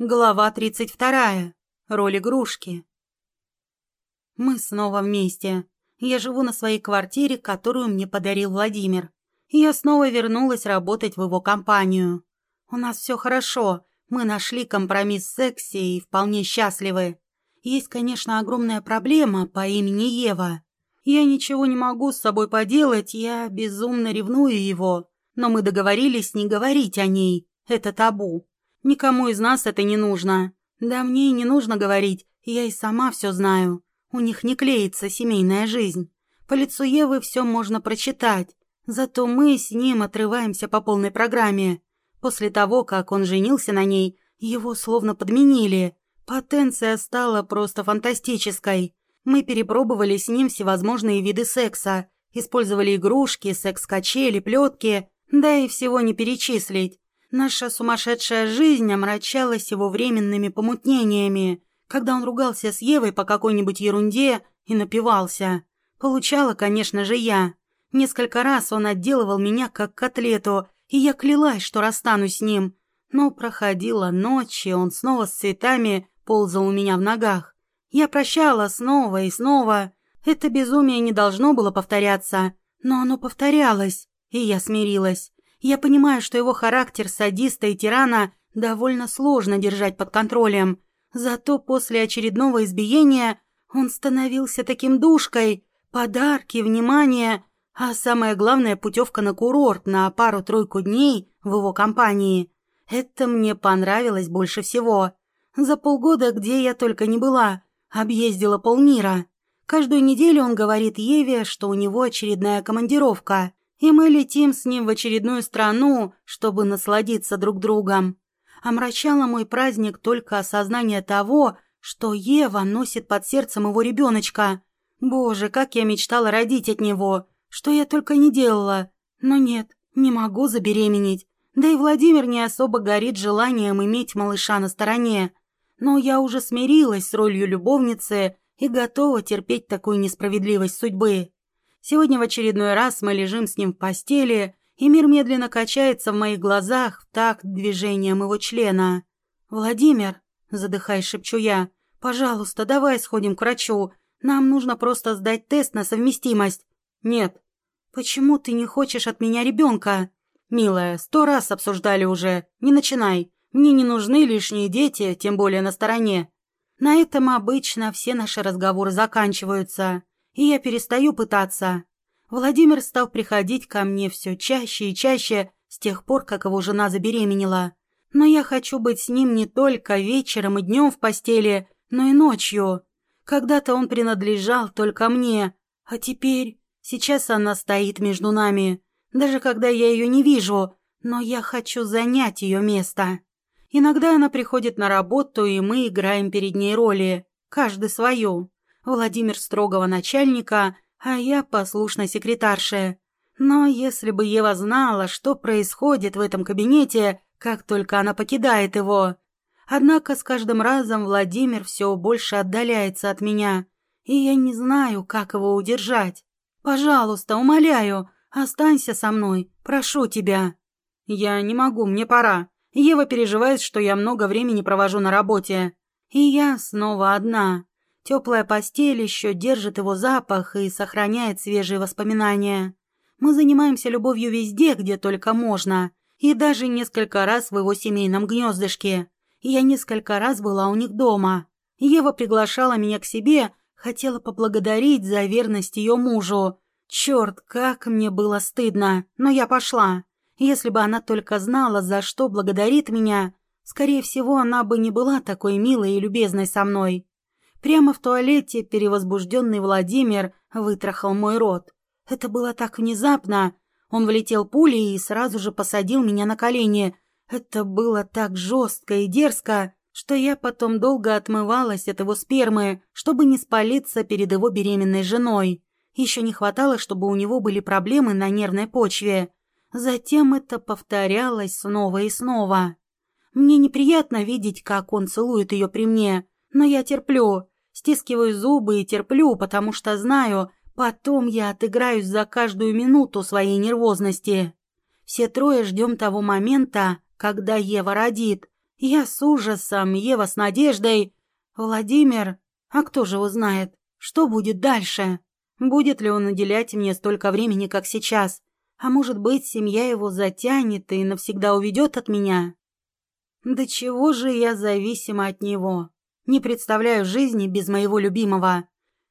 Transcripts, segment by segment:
Глава 32. Роль игрушки. Мы снова вместе. Я живу на своей квартире, которую мне подарил Владимир. я снова вернулась работать в его компанию. У нас все хорошо. Мы нашли компромисс в сексе и вполне счастливы. Есть, конечно, огромная проблема по имени Ева. Я ничего не могу с собой поделать, я безумно ревную его. Но мы договорились не говорить о ней. Это табу. Никому из нас это не нужно. Да мне и не нужно говорить, я и сама все знаю. У них не клеится семейная жизнь. По лицу Евы все можно прочитать. Зато мы с ним отрываемся по полной программе. После того, как он женился на ней, его словно подменили. Потенция стала просто фантастической. Мы перепробовали с ним всевозможные виды секса. Использовали игрушки, секс-качели, плетки. Да и всего не перечислить. Наша сумасшедшая жизнь омрачалась его временными помутнениями, когда он ругался с Евой по какой-нибудь ерунде и напивался. Получала, конечно же, я. Несколько раз он отделывал меня как котлету, и я клялась, что расстанусь с ним. Но проходила ночь, и он снова с цветами ползал у меня в ногах. Я прощала снова и снова. Это безумие не должно было повторяться, но оно повторялось, и я смирилась. Я понимаю, что его характер садиста и тирана довольно сложно держать под контролем. Зато после очередного избиения он становился таким душкой. Подарки, внимание, а самое главное путевка на курорт на пару-тройку дней в его компании. Это мне понравилось больше всего. За полгода, где я только не была, объездила полмира. Каждую неделю он говорит Еве, что у него очередная командировка и мы летим с ним в очередную страну, чтобы насладиться друг другом. Омрачало мой праздник только осознание того, что Ева носит под сердцем его ребеночка. Боже, как я мечтала родить от него, что я только не делала. Но нет, не могу забеременеть. Да и Владимир не особо горит желанием иметь малыша на стороне. Но я уже смирилась с ролью любовницы и готова терпеть такую несправедливость судьбы. Сегодня в очередной раз мы лежим с ним в постели, и мир медленно качается в моих глазах в такт движением его члена. «Владимир», — задыхаясь, шепчу я, — «пожалуйста, давай сходим к врачу. Нам нужно просто сдать тест на совместимость». «Нет». «Почему ты не хочешь от меня ребенка?» «Милая, сто раз обсуждали уже. Не начинай. Мне не нужны лишние дети, тем более на стороне». На этом обычно все наши разговоры заканчиваются и я перестаю пытаться. Владимир стал приходить ко мне все чаще и чаще с тех пор, как его жена забеременела. Но я хочу быть с ним не только вечером и днем в постели, но и ночью. Когда-то он принадлежал только мне, а теперь... Сейчас она стоит между нами, даже когда я ее не вижу, но я хочу занять ее место. Иногда она приходит на работу, и мы играем перед ней роли, каждый свою. Владимир строгого начальника, а я послушной секретарша. Но если бы Ева знала, что происходит в этом кабинете, как только она покидает его... Однако с каждым разом Владимир все больше отдаляется от меня, и я не знаю, как его удержать. Пожалуйста, умоляю, останься со мной, прошу тебя. Я не могу, мне пора. Ева переживает, что я много времени провожу на работе. И я снова одна. Теплая постель еще держит его запах и сохраняет свежие воспоминания. Мы занимаемся любовью везде, где только можно, и даже несколько раз в его семейном гнездышке. Я несколько раз была у них дома. Ева приглашала меня к себе, хотела поблагодарить за верность ее мужу. Черт, как мне было стыдно, но я пошла. Если бы она только знала, за что благодарит меня, скорее всего, она бы не была такой милой и любезной со мной. Прямо в туалете перевозбужденный Владимир вытрахал мой рот. Это было так внезапно. Он влетел пулей и сразу же посадил меня на колени. Это было так жестко и дерзко, что я потом долго отмывалась от его спермы, чтобы не спалиться перед его беременной женой. Еще не хватало, чтобы у него были проблемы на нервной почве. Затем это повторялось снова и снова. Мне неприятно видеть, как он целует ее при мне, но я терплю. Стискиваю зубы и терплю, потому что знаю, потом я отыграюсь за каждую минуту своей нервозности. Все трое ждем того момента, когда Ева родит. Я с ужасом, Ева с надеждой. Владимир, а кто же узнает, что будет дальше? Будет ли он уделять мне столько времени, как сейчас? А может быть, семья его затянет и навсегда уведет от меня? Да чего же я зависима от него? Не представляю жизни без моего любимого.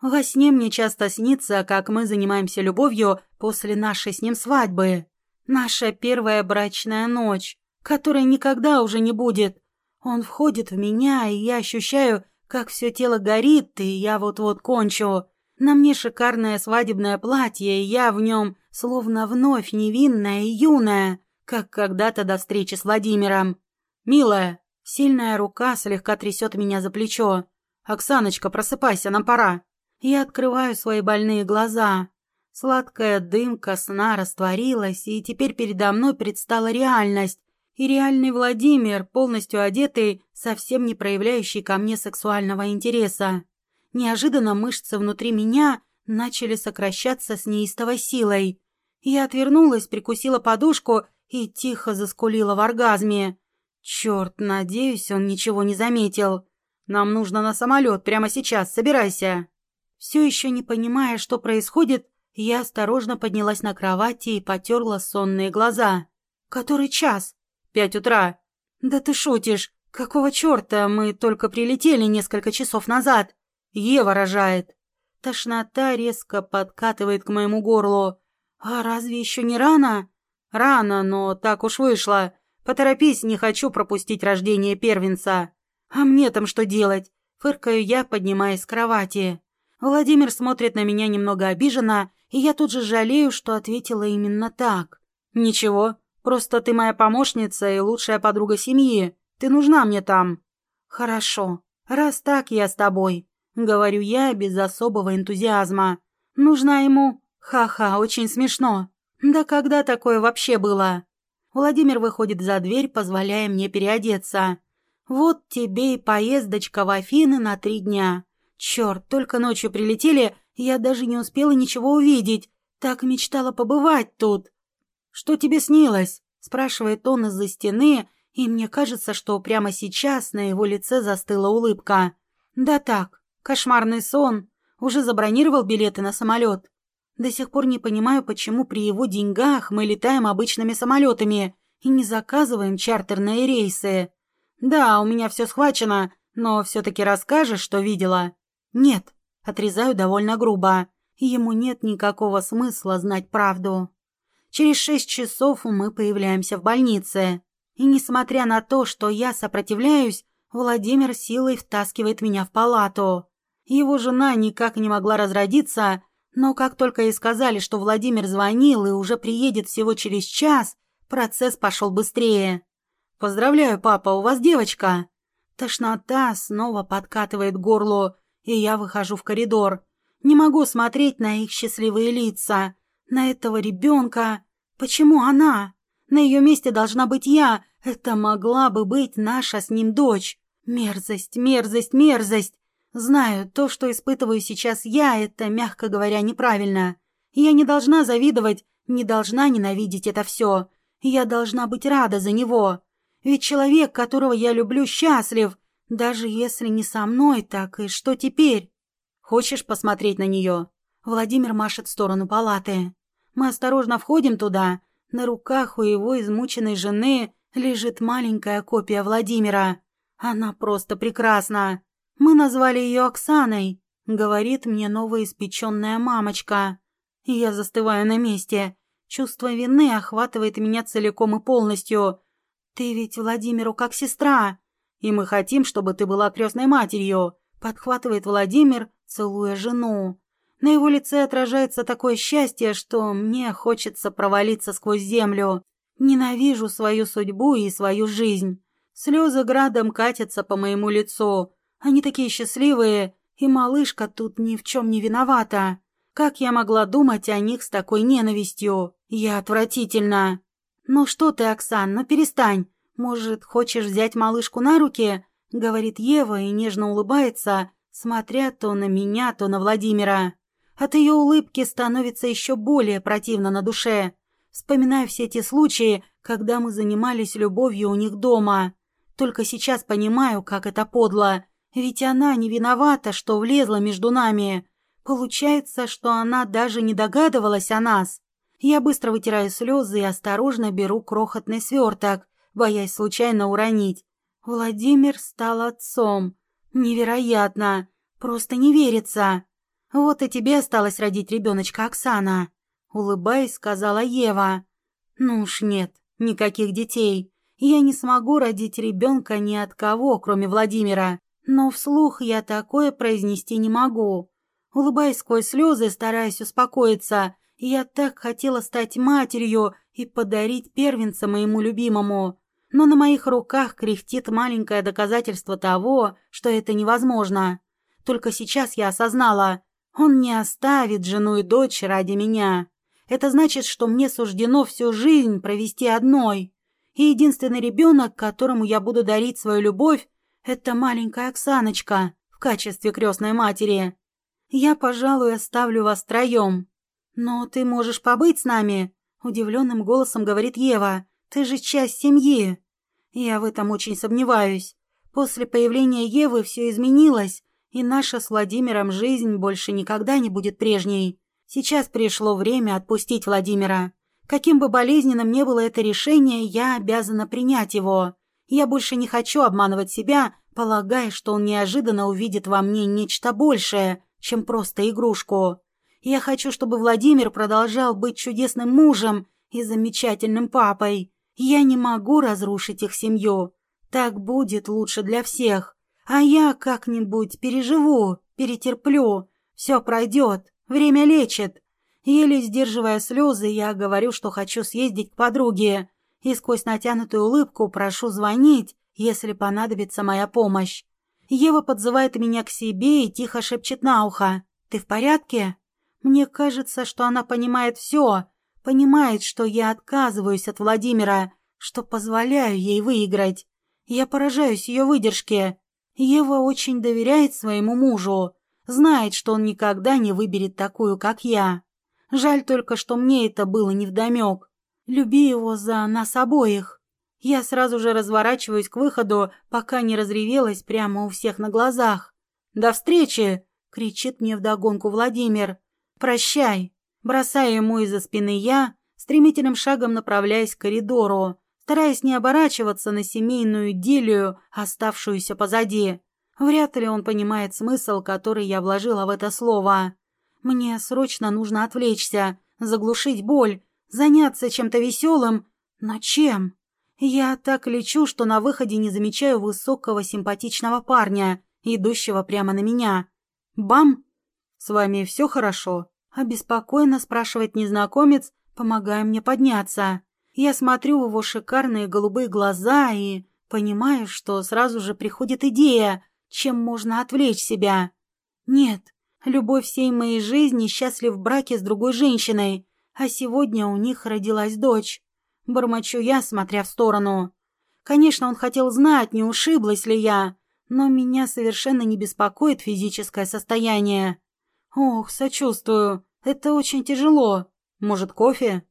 Во сне мне часто снится, как мы занимаемся любовью после нашей с ним свадьбы. Наша первая брачная ночь, которой никогда уже не будет. Он входит в меня, и я ощущаю, как все тело горит, и я вот-вот кончу. На мне шикарное свадебное платье, и я в нем словно вновь невинная и юная, как когда-то до встречи с Владимиром. «Милая!» Сильная рука слегка трясет меня за плечо. «Оксаночка, просыпайся, нам пора!» Я открываю свои больные глаза. Сладкая дымка сна растворилась, и теперь передо мной предстала реальность. И реальный Владимир, полностью одетый, совсем не проявляющий ко мне сексуального интереса. Неожиданно мышцы внутри меня начали сокращаться с неистовой силой. Я отвернулась, прикусила подушку и тихо заскулила в оргазме. Черт, надеюсь, он ничего не заметил. Нам нужно на самолет прямо сейчас, собирайся. Все еще не понимая, что происходит, я осторожно поднялась на кровати и потерла сонные глаза. Который час? Пять утра. Да ты шутишь. Какого черта? Мы только прилетели несколько часов назад. Ева рожает. Тошнота резко подкатывает к моему горлу. А разве еще не рано? Рано, но так уж вышло. Поторопись, не хочу пропустить рождение первенца. А мне там что делать? Фыркаю я, поднимаясь с кровати. Владимир смотрит на меня немного обиженно, и я тут же жалею, что ответила именно так. «Ничего, просто ты моя помощница и лучшая подруга семьи. Ты нужна мне там». «Хорошо. Раз так, я с тобой. — говорю я без особого энтузиазма. «Нужна ему? Ха-ха, очень смешно. Да когда такое вообще было?» Владимир выходит за дверь, позволяя мне переодеться. «Вот тебе и поездочка в Афины на три дня. Черт, только ночью прилетели, я даже не успела ничего увидеть. Так мечтала побывать тут». «Что тебе снилось?» — спрашивает он из-за стены, и мне кажется, что прямо сейчас на его лице застыла улыбка. «Да так, Кошмарный сон. Уже забронировал билеты на самолет. До сих пор не понимаю, почему при его деньгах мы летаем обычными самолетами и не заказываем чартерные рейсы. Да, у меня все схвачено, но все-таки расскажешь, что видела? Нет, отрезаю довольно грубо. Ему нет никакого смысла знать правду. Через шесть часов мы появляемся в больнице. И несмотря на то, что я сопротивляюсь, Владимир силой втаскивает меня в палату. Его жена никак не могла разродиться, но как только ей сказали, что Владимир звонил и уже приедет всего через час, процесс пошел быстрее. «Поздравляю, папа, у вас девочка!» Тошнота снова подкатывает горло, и я выхожу в коридор. Не могу смотреть на их счастливые лица, на этого ребенка. Почему она? На ее месте должна быть я. Это могла бы быть наша с ним дочь. Мерзость, мерзость, мерзость. Знаю, то, что испытываю сейчас я, это, мягко говоря, неправильно. Я не должна завидовать, не должна ненавидеть это все. Я должна быть рада за него. Ведь человек, которого я люблю, счастлив. Даже если не со мной, так и что теперь? Хочешь посмотреть на нее? Владимир машет в сторону палаты. Мы осторожно входим туда. На руках у его измученной жены лежит маленькая копия Владимира. Она просто прекрасна. Мы назвали ее Оксаной, говорит мне новоиспеченная мамочка. Я застываю на месте. Чувство вины охватывает меня целиком и полностью. Ты ведь Владимиру как сестра. И мы хотим, чтобы ты была крестной матерью, подхватывает Владимир, целуя жену. На его лице отражается такое счастье, что мне хочется провалиться сквозь землю. Ненавижу свою судьбу и свою жизнь. Слезы градом катятся по моему лицу. Они такие счастливые, и малышка тут ни в чем не виновата. Как я могла думать о них с такой ненавистью? Я отвратительно. Ну что ты, Оксан, ну перестань. Может, хочешь взять малышку на руки? Говорит Ева и нежно улыбается, смотря то на меня, то на Владимира. От ее улыбки становится еще более противно на душе. Вспоминаю все те случаи, когда мы занимались любовью у них дома. Только сейчас понимаю, как это подло. Ведь она не виновата, что влезла между нами. Получается, что она даже не догадывалась о нас. Я быстро вытираю слезы и осторожно беру крохотный сверток, боясь случайно уронить. Владимир стал отцом. Невероятно. Просто не верится. Вот и тебе осталось родить ребеночка, Оксана. Улыбаясь, сказала Ева. Ну уж нет, никаких детей. Я не смогу родить ребенка ни от кого, кроме Владимира. Но вслух я такое произнести не могу. Улыбаясь сквозь слезы, стараясь успокоиться, я так хотела стать матерью и подарить первенца моему любимому. Но на моих руках кряхтит маленькое доказательство того, что это невозможно. Только сейчас я осознала, он не оставит жену и дочь ради меня. Это значит, что мне суждено всю жизнь провести одной. И единственный ребенок, которому я буду дарить свою любовь, это маленькая Оксаночка в качестве крестной матери. Я, пожалуй, оставлю вас троем. Но ты можешь побыть с нами, удивленным голосом говорит Ева. Ты же часть семьи. Я в этом очень сомневаюсь. После появления Евы все изменилось, и наша с Владимиром жизнь больше никогда не будет прежней. Сейчас пришло время отпустить Владимира. Каким бы болезненным ни было это решение, я обязана принять его. Я больше не хочу обманывать себя, полагая, что он неожиданно увидит во мне нечто большее, чем просто игрушку. Я хочу, чтобы Владимир продолжал быть чудесным мужем и замечательным папой. Я не могу разрушить их семью. Так будет лучше для всех. А я как-нибудь переживу, перетерплю. Все пройдет, время лечит. Еле сдерживая слезы, я говорю, что хочу съездить к подруге, и сквозь натянутую улыбку прошу звонить, если понадобится моя помощь. Ева подзывает меня к себе и тихо шепчет на ухо. «Ты в порядке?» Мне кажется, что она понимает все, понимает, что я отказываюсь от Владимира, что позволяю ей выиграть. Я поражаюсь ее выдержке. Ева очень доверяет своему мужу, знает, что он никогда не выберет такую, как я. Жаль только, что мне это было невдомек. Люби его за нас обоих. Я сразу же разворачиваюсь к выходу, пока не разревелась прямо у всех на глазах. «До встречи!» — кричит мне вдогонку Владимир. «Прощай!» Бросаю ему из-за спины я, стремительным шагом направляясь к коридору, стараясь не оборачиваться на семейную идиллию, оставшуюся позади. Вряд ли он понимает смысл, который я вложила в это слово. Мне срочно нужно отвлечься, заглушить боль, заняться чем-то веселым. Но чем? Я так лечу, что на выходе не замечаю высокого симпатичного парня, идущего прямо на меня. Бам! «С вами все хорошо?» — обеспокоенно спрашивает незнакомец, помогая мне подняться. Я смотрю в его шикарные голубые глаза и понимаю, что сразу же приходит идея, чем можно отвлечь себя. Нет, Любовь всей моей жизни счастлив в браке с другой женщиной, а сегодня у них родилась дочь. Бормочу я, смотря в сторону. Конечно, он хотел знать, не ушиблась ли я, но меня совершенно не беспокоит физическое состояние. Ох, сочувствую, это очень тяжело. Может, кофе?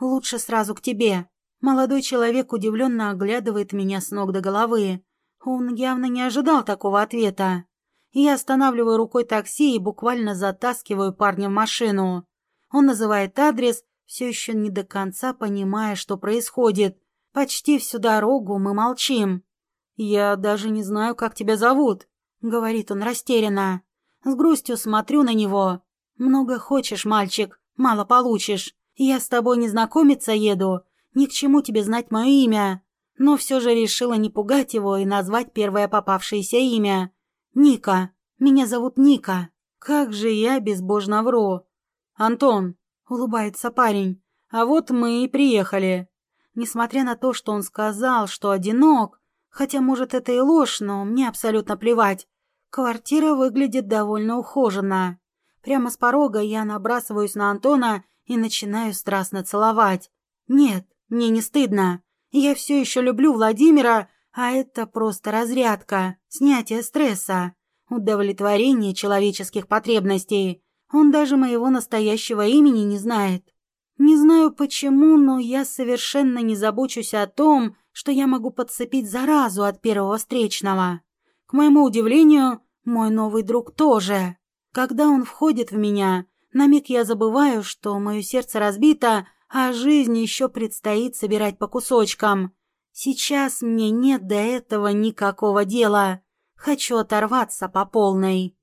Лучше сразу к тебе. Молодой человек удивленно оглядывает меня с ног до головы. Он явно не ожидал такого ответа. Я останавливаю рукой такси и буквально затаскиваю парня в машину. Он называет адрес, все еще не до конца понимая, что происходит. Почти всю дорогу мы молчим. «Я даже не знаю, как тебя зовут», — говорит он растерянно. С грустью смотрю на него. «Много хочешь, мальчик, мало получишь. Я с тобой не знакомиться еду, ни к чему тебе знать мое имя». Но все же решила не пугать его и назвать первое попавшееся имя. «Ника. Меня зовут Ника. Как же я безбожно вру!» «Антон!» — улыбается парень. «А вот мы и приехали». Несмотря на то, что он сказал, что одинок, хотя, может, это и ложь, но мне абсолютно плевать, квартира выглядит довольно ухоженно. Прямо с порога я набрасываюсь на Антона и начинаю страстно целовать. Нет, мне не стыдно. Я все еще люблю Владимира, а это просто разрядка, снятие стресса, удовлетворение человеческих потребностей. Он даже моего настоящего имени не знает. Не знаю почему, но я совершенно не забочусь о том, что я могу подцепить заразу от первого встречного. К моему удивлению, мой новый друг тоже. Когда он входит в меня, на миг я забываю, что мое сердце разбито, а жизнь еще предстоит собирать по кусочкам. Сейчас мне нет до этого никакого дела. Хочу оторваться по полной.